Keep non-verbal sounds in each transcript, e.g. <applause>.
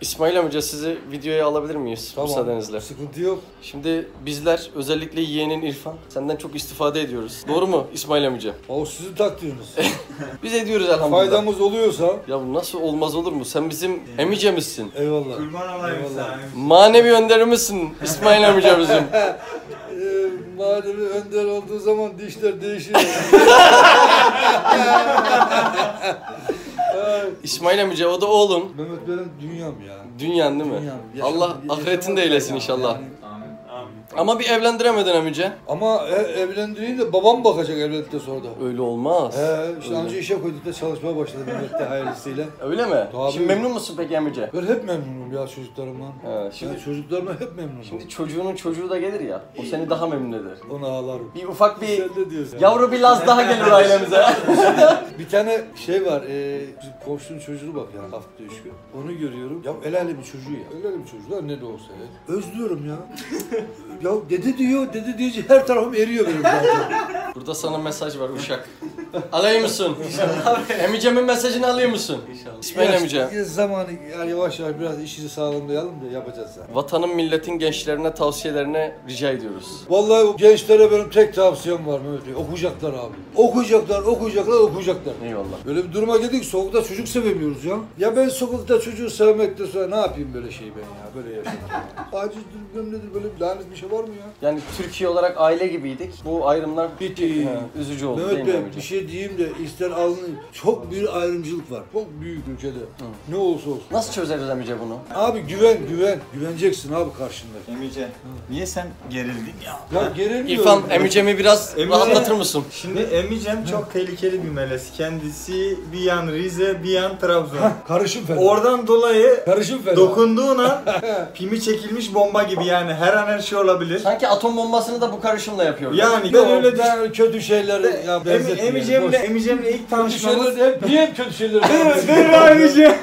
İsmail amca sizi videoya alabilir miyiz Tamam. müsaadenizle? Sıkıntı yok. Şimdi bizler özellikle yeğenin İrfan senden çok istifade ediyoruz. Doğru mu İsmail amca? O sizin takdiriniz. <laughs> Biz ediyoruz elhamdülillah. Faydamız oluyorsa Ya bu nasıl olmaz olur mu? Sen bizim emicemizsin. eyvallah. Kurban olayım Eyvallah. sana. Manevi önderimizsin İsmail amca bizim. <laughs> Ee, manevi önder olduğu zaman dişler değişiyor. <laughs> İsmail amca o da oğlun. Mehmet benim dünyam ya. Dünyan değil mi? Dünyam. Yaşam- Allah yaşamak ahiretinde eylesin yani. inşallah. Yani-. Ama bir evlendiremedin amca. Ama e, evlendiğinde babam bakacak evlendikten sonra da. Öyle olmaz. He, işte Öyle. anca işe koyduk da çalışmaya başladı Mehmet'te hayırlısıyla. Öyle mi? Tabii. Şimdi memnun musun peki amca? Ben hep memnunum ya çocuklarımdan. He, şimdi Ben çocuklarımla hep memnunum. şimdi çocuğunun çocuğu da gelir ya. O seni daha memnun eder. Ona ağlarım. Bir ufak bir Sen de diyorsun. yavru bir Laz daha gelir ailemize. <laughs> Bir tane şey var, e, bizim komşunun çocuğu bak yani hafta üç gün. Onu görüyorum. Ya el alemi çocuğu ya. El alemi çocuğu da ne de olsa ya. Özlüyorum ya. Ya dede diyor, dede diyince her tarafım eriyor benim zaten. Burada sana mesaj var uşak. Alayım mısın? Emicemin mesajını alıyor musun? İnşallah. İsmail amca. Ya zamanı yani yavaş yavaş biraz işini sağlamlayalım da yapacağız zaten. Vatanın milletin gençlerine tavsiyelerine rica ediyoruz. Vallahi o gençlere benim tek tavsiyem var Mehmet Bey. Okuyacaklar abi. Okuyacaklar, okuyacaklar, okuyacaklar. Eyvallah. Böyle bir duruma geldik sokakta çocuk sevemiyoruz ya. Ya ben sokakta çocuğu sevmekte sonra ne yapayım böyle şey ben ya böyle yaşamak. <laughs> Acizdir bilmem nedir böyle bir lanet bir şey var mı ya? Yani Türkiye olarak aile gibiydik. Bu ayrımlar Bitti. Ha, üzücü oldu Mehmet değil mi Bey bir şey diyeyim de ister alın çok büyük ayrımcılık var. Çok büyük ülkede. Ne olursa olsun. Nasıl çözeriz amca bunu? Abi güven güven. Güveneceksin abi karşındaki. Emice, niye sen gerildin ya? Ya gerilmiyorum. İrfan emicemi biraz Emice- rahatlatır mısın? Şimdi Emicem çok tehlikeli bir melez. Kendisi bir yan Rize, bir yan Trabzon. Karışım fena. Oradan dolayı Karışım fena. dokunduğun an <laughs> pimi çekilmiş bomba gibi yani her an her şey olabilir. Sanki atom bombasını da bu karışımla yapıyor. Yani Ben öyle ben kötü şeyleri ya Emi, benzetmiyorum. Emicem'le. Emicem'le ilk tanışmamız... hep niye hep kötü şeyleri Dur Emice.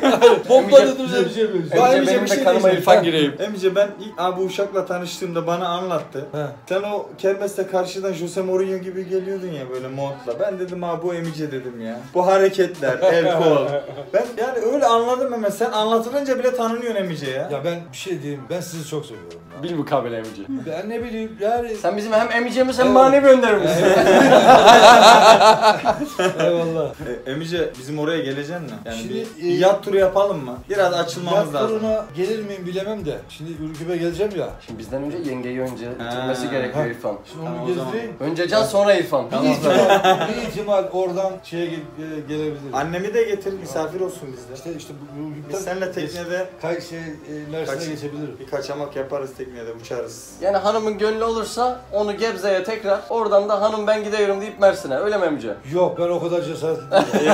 Bomba dediniz bir şey böyle. Vay Emice Emice, benim bir de şey kanıma. İrfan gireyim. Emice ben ilk abi uşakla tanıştığımda bana anlattı. Sen o kermeste karşıdan Jose Mourinho gibi geliyordun ya böyle montla. Ben dedim abi bu Emice dedim ya. Bu hareketler, el <laughs> kol. Ben yani öyle anladım hemen. Sen anlatılınca bile tanınıyorsun Emice ya. Ya ben bir şey diyeyim. Ben sizi çok seviyorum. Bil mukabele emici. Ben ne bileyim yani. Sen bizim hem emicemiz hem Evet. manevi önderimizsin. <laughs> Eyvallah. E, Emice bizim oraya geleceksin mi? Yani Şimdi, bir, e, bir yat turu yapalım mı? Biraz açılmamız Yat lazım. turuna gelir miyim bilemem de. Şimdi Ürgüp'e geleceğim ya. Şimdi bizden önce yengeyi önce bitirmesi gerekiyor Ha. İrfan. Şimdi Tamam, onu o zaman. gezdireyim. Önce Can sonra İrfan. Bir ihtimal, bir ihtimal oradan şeye ge- gelebilir. Annemi de getir misafir olsun bizde. İşte işte bu Ürgüp'ten Biz seninle teknede kay şey e, Mersin'e Kaç- geçebilirim. bir kaçamak yaparız teknede uçarız. Yani hanımın gönlü olursa onu Gebze'ye tekrar oradan da hanım ben gidiyorum deyip Mersin'e öyle mi emici? Yok ben o kadar cesaretli <laughs> değilim. <laughs>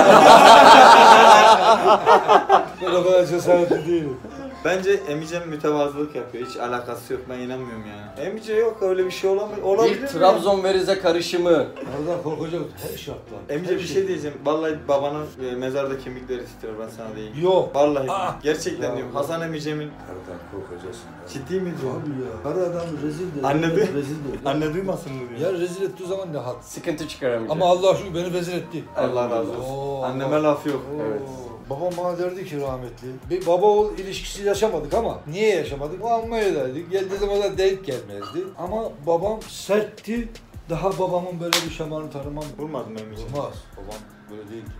ben o kadar cesaretli değilim. Bence Emice'm mütevazılık yapıyor. Hiç alakası yok. Ben inanmıyorum yani. Emice yok öyle bir şey olamaz. Olabilir Bir mi? Trabzon ve Rize karışımı. Oradan korkacak her şartlar. Emice Her bir şey diyeceğim. Vallahi babanın e, mezarda kemikleri titrer ben sana diyeyim. Yok. Vallahi Aa! gerçekten Ya diyorum. Allah. Hasan Emice'min Karadan korkacaksın. ciddi mi diyorum? Abi ya. Kara adam rezil de. Anne de- Rezil de. <laughs> Anne duymasın mı diyor. Ya rezil ettiği zaman ne hak. Sıkıntı çıkar emici. Ama Allah şükür beni rezil etti. Allah razı olsun. Oo, Anneme Allah. laf yok. Evet. Babam bana derdi ki rahmetli. Bir baba oğul ilişkisi yaşamadık ama niye yaşamadık? O Almanya'daydık. Geldiği zaman da denk gelmezdi. Ama babam sertti. Daha babamın böyle bir şamarını tanımam. Vurmadım Emice. Olmaz. Babam böyle değildi.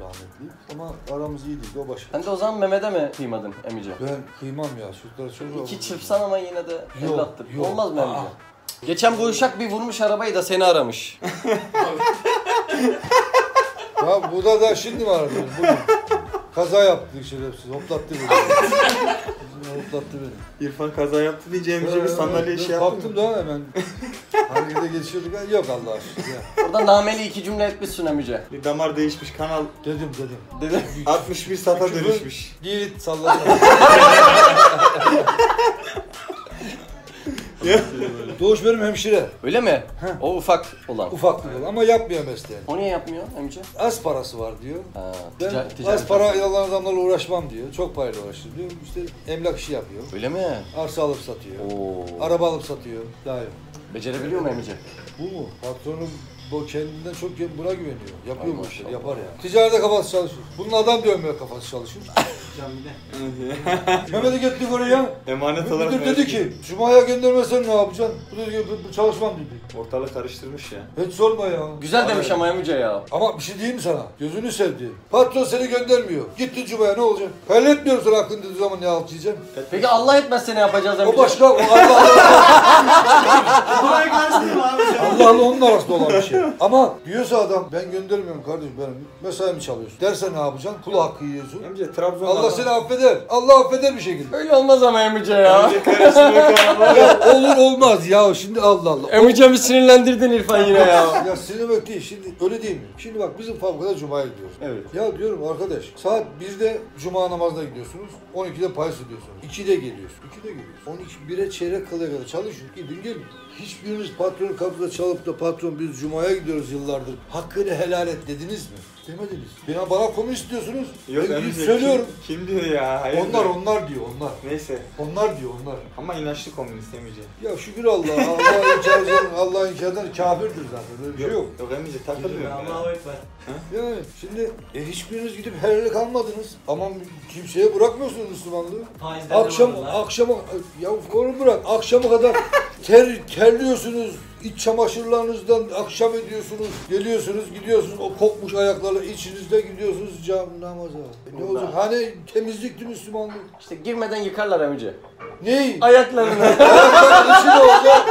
Rahmetli. Ama aramız iyiydi. O başka. Sen de o zaman Mehmet'e mi kıymadın emici? Ben kıymam ya. Çocuklara çok İki çırpsan ama yine de Yok, evlattır. yok. Olmaz mı emici? Aa. Geçen bu uşak bir vurmuş arabayı da seni aramış. <laughs> Ya bu da da şimdi var. Bugün. Kaza yaptı şerefsiz. Hoplattı beni. Hoplattı beni. İrfan kaza yaptı deyince Emice bir sandalye şey yaptı Baktım mı? da hemen. Harekete geçiyorduk. Yok Allah aşkına. Ya. Orada nameli iki cümle etmişsin emici. Bir damar değişmiş kanal Dedim dedim. Dedi. 61 sata dönüşmüş. Git salladım. <laughs> Doğuş benim hemşire. Öyle mi? O ufak olan. Ufaklık olan ama yapmıyor mesleğini. O niye yapmıyor emici? Az parası var diyor. Ha, Ben tica- ticaret az para yalan adamlarla uğraşmam diyor. Çok parayla uğraşır diyor. İşte emlak işi yapıyor. Öyle mi? Arsa alıp satıyor. Oo. Araba alıp satıyor. Daha yok. Becerebiliyor mu emici? Bu mu? Patronu bu kendinden çok buna güveniyor. Yapıyor Ay bu işleri, maşallah. yapar ya. Ticarete kafası çalışır. Bunun adam dövmeye kafası çalışır. <laughs> Mehmet'i gittik oraya. <laughs> Emanet olarak Müdür dedi ki, Cuma'ya göndermezsen ne yapacaksın? Bu dedi ki, "Bu- çalışmam dedi. Ortalık karıştırmış ya. Hiç sorma ya. Güzel demiş ama Emice ya. Ama bir şey diyeyim mi sana? Gözünü sevdi. Patron seni göndermiyor. Gitti Cuma'ya ne olacak? Halletmiyorum sana hakkını dediği zaman ne halt yiyeceksin? Peki Allah etmezse ne yapacağız Emice? O başka, o Allah Allah. <laughs> Kolay karıştırma abi. Allah Allah onun arasında olan bir şey. <laughs> Ama diyorsa adam ben göndermiyorum kardeşim benim mesaimi çalıyorsun. Derse ne yapacaksın? Kul hakkı yiyorsun. Emice Trabzon'da Allah seni affeder. Allah affeder bir şekilde. Öyle olmaz ama Emice ya. Emice karıştırma <laughs> kanallar. Ya olur olmaz ya şimdi Allah Allah. Emice'mi sinirlendirdin İrfan yine ya. Ya sinirmek değil şimdi öyle değil mi? Şimdi bak bizim fabrikada Cuma'ya gidiyoruz. Evet. Ya diyorum arkadaş saat 1'de Cuma namazına gidiyorsunuz. 12'de pay ödüyorsunuz. 2'de geliyorsun. 2'de geliyorsun. 12 1'e çeyrek kalaya kadar çalışın. Gidin gelin. Hiçbiriniz patronun kapısında çalıp da patron biz Cuma'ya gidiyoruz yıllardır. Hakkını helal et dediniz mi? Demediniz. Ya bana komünist diyorsunuz. Yok ben gidip söylüyorum. Kim, kim diyor ya? Hayır. Onlar onlar diyor onlar. Neyse. Onlar diyor onlar. Ama inançlı komünist Emice. Ya şükür Allah'a. Allah inkar eden, Allah inkar eden kafirdir zaten. Böyle bir şey yok. Yok Emice takılmıyor. Allahu Ekber. Yani şimdi e, hiçbiriniz gidip helallik almadınız. Ama kimseye bırakmıyorsunuz Müslümanlığı. Faizden Akşam akşama ya onu bırak. Akşama kadar <laughs> ter terliyorsunuz. İç çamaşırlarınızdan akşam ediyorsunuz. Geliyorsunuz, gidiyorsunuz. O kokmuş ayaklarla içinizde gidiyorsunuz cam namaza. E ne olacak? Hani temizlikti Müslümanlık. İşte girmeden yıkarlar Emice. Ney? Ayaklarını. <laughs> Ayakların içi ne olacak?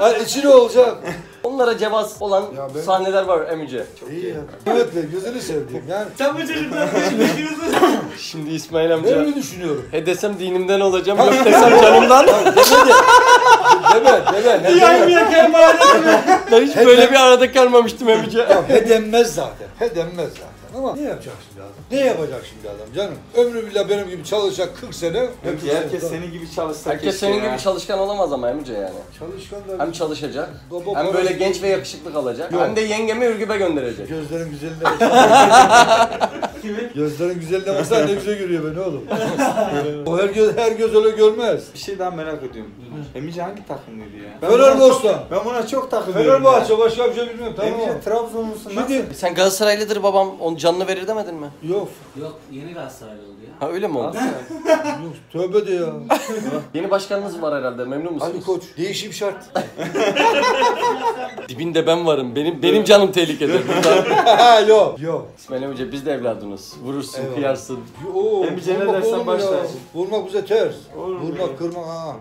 Ay, içi ne olacak? Onlara cevaz olan Ya ben- sahneler var Emice. İyi ya. Evet be gözünü sevdiğim. Yani Sen bu çocuklar. Şimdi İsmail ben amca. mi düşünüyorum? He desem dinimden olacağım, yok desem canımdan. Deme de. Deme deme. Ne Yay mı deme. yakayım bana? Ben hiç böyle bir arada kalmamıştım Emice. Ya he denmez zaten. He denmez zaten. Ama ne yapacak şimdi adam? Ne yapacak şimdi adam canım? Ömrü bile benim gibi çalışacak 40 sene. Emice herkes senin gibi çalışsa Herkes keşke senin ya. gibi çalışkan olamaz ama Emice yani. Çalışkan da Hem çalışacak, Baba hem parası- böyle genç ve yakışıklı kalacak, Yok. hem de yengemi Ürgüp'e gönderecek. Gözlerin güzelliğine. <laughs> Kimin? Gözlerin güzelliğine baksana ne güzel görüyor beni oğlum. <laughs> o her göz, her göz öyle görmez. Bir şey daha merak ediyorum. Emice hangi takımlıydı ya? Ben Fenerbahçe. Ben buna çok takılıyorum. Fenerbahçe başka bir şey bilmiyorum tamam? Emice Trabzonlusun Şimdi nasıl? Sen Galatasaraylıdır babam, onun canını verir demedin mi? yok. Yok yeni Galatasaraylı oldu ya. Ha öyle mi oldu? Yok tövbe de ya. <laughs> Yeni başkanınız var herhalde, memnun musunuz? Ali Koç değişim şart. <laughs> Dibinde ben varım, benim benim canım tehlikede. Yok. Yok. İsmail Emice biz de evladınız. Vurursun, Eyvallah. kıyarsın. Oo, Emice ne vurmak dersen mu baş. Vurmak bize ters. Olur mu Vurmak, ya? kırmak ha.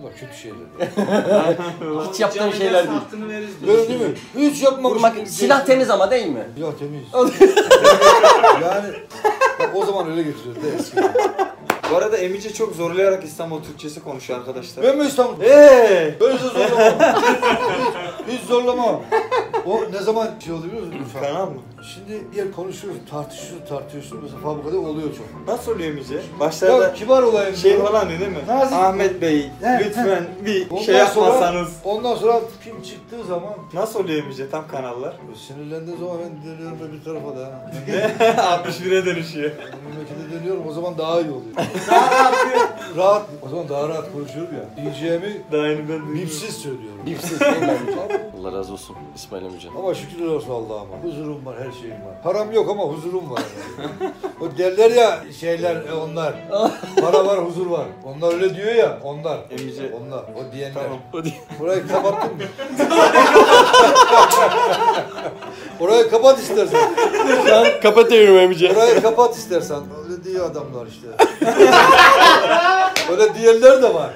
Bunlar kötü şeyler. <laughs> Hiç yaptığın şeyler değil. Hakkını veririz diyor. Böyle değil mi? Hiç yapmamış. Vurmak, silah temiz ama değil mi? Silah temiz. <laughs> yani bak o zaman öyle getiriyoruz değil eskiden. Bu arada Emice çok zorlayarak İstanbul Türkçesi konuşuyor arkadaşlar. Ben mi İstanbul? Eee! Böyle de zorlamam. hiç, hiç zorlamam. O ne zaman şey oluyor biliyor musun? Kanal mı? Şimdi bir yer konuşuyoruz, tartışıyoruz, tartışıyorsun. Mesela fabrikada oluyor çok. Nasıl oluyor? Ya Başlarda kibar olayım. şey falan diyor değil mi? Nazik. Ahmet Bey He, lütfen bir Ondan şey sonra- yapmasanız. Ondan sonra film çıktığı zaman Nasıl oluyor Emice tam kanallar? sinirlendiği zaman ben dönüyorum öbür tarafa da. 61'e <laughs> dönüşüyor. Memlekete dönüyorum o zaman daha iyi oluyor. <laughs> rahat. O zaman daha rahat konuşuyorum ya. Diyeceğimi Daha yeni ben bipsiz söylüyorum. Emice? Allah razı olsun İsmail Emice. Ama şükürler olsun Allah'ıma. Huzurum var, her şeyim var. Param yok ama huzurum var. Yani. o derler ya şeyler e, onlar. Para var, huzur var. Onlar öyle diyor ya, onlar. Emice. Onlar, o diyenler. Tamam. O değil. Orayı kapattın mı? Orayı kapat istersen. An kapatıyorum Emice. Orayı kapat istersen. Öyle diyor adamlar işte. Öyle diyenler de var.